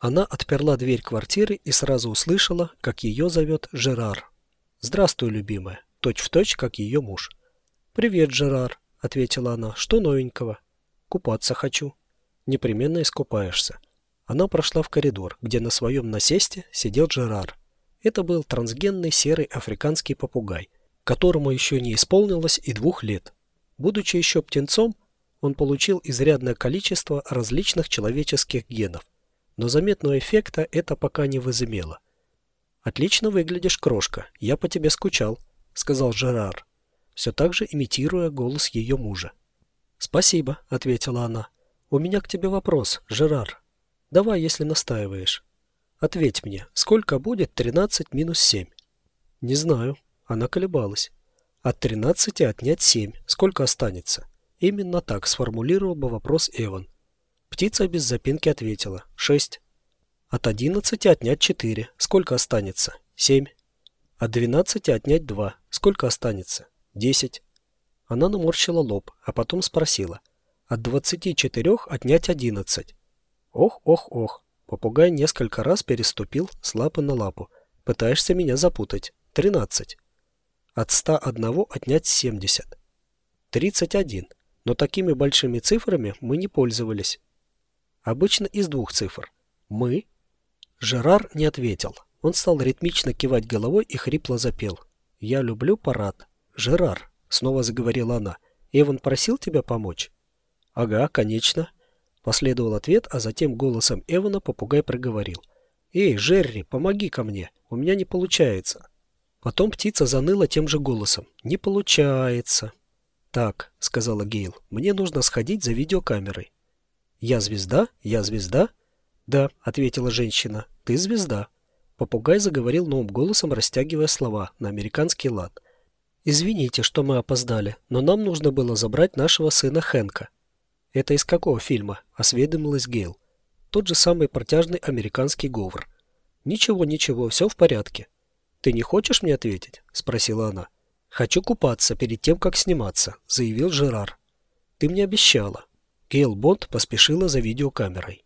Она отперла дверь квартиры и сразу услышала, как ее зовет Жерар. «Здравствуй, любимая», точь в точь, как ее муж. «Привет, Жерар», — ответила она. «Что новенького?» «Купаться хочу». «Непременно искупаешься». Она прошла в коридор, где на своем насесте сидел Жерар. Это был трансгенный серый африканский попугай, которому еще не исполнилось и двух лет. Будучи еще птенцом, он получил изрядное количество различных человеческих генов, но заметного эффекта это пока не возымело. «Отлично выглядишь, крошка, я по тебе скучал», — сказал Жерар, все так же имитируя голос ее мужа. «Спасибо», — ответила она. «У меня к тебе вопрос, Жерар. Давай, если настаиваешь. Ответь мне, сколько будет 13 минус 7?» «Не знаю». Она колебалась. «От 13 отнять 7. Сколько останется?» Именно так сформулировал бы вопрос Эван. Птица без запинки ответила. «Шесть». От 11 отнять 4. Сколько останется? 7. От 12 отнять 2. Сколько останется? 10. Она наморщила лоб, а потом спросила. От 24 отнять 11. Ох, ох, ох. Попугай несколько раз переступил с лапы на лапу. Пытаешься меня запутать. 13. От 101 отнять 70. 31. Но такими большими цифрами мы не пользовались. Обычно из двух цифр. Мы. Жерар не ответил. Он стал ритмично кивать головой и хрипло запел. «Я люблю парад». «Жерар», — снова заговорила она, — «Эван просил тебя помочь?» «Ага, конечно». Последовал ответ, а затем голосом Эвана попугай проговорил. «Эй, Жерри, помоги ко мне, у меня не получается». Потом птица заныла тем же голосом. «Не получается». «Так», — сказала Гейл, — «мне нужно сходить за видеокамерой». «Я звезда? Я звезда?» «Да», — ответила женщина, — «ты звезда». Попугай заговорил новым голосом, растягивая слова на американский лад. «Извините, что мы опоздали, но нам нужно было забрать нашего сына Хэнка». «Это из какого фильма?» – осведомилась Гейл. Тот же самый протяжный американский говор. «Ничего, ничего, все в порядке». «Ты не хочешь мне ответить?» – спросила она. «Хочу купаться перед тем, как сниматься», – заявил Жерар. «Ты мне обещала». Гейл Бонд поспешила за видеокамерой.